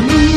believe.